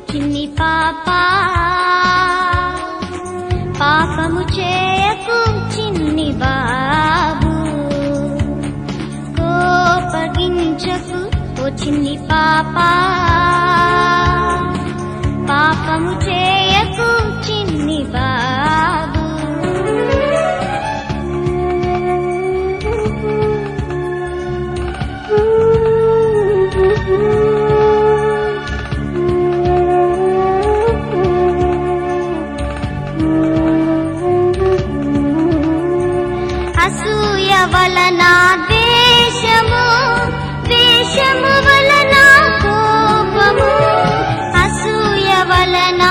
పాప. పాపము చేయకు చిన్ని బాబు. కోపగించకు ఓ చిన్ని పాప. పాపము చే వలన ద్వేషము ద్వేషము వలన కోపము అసూయ వలన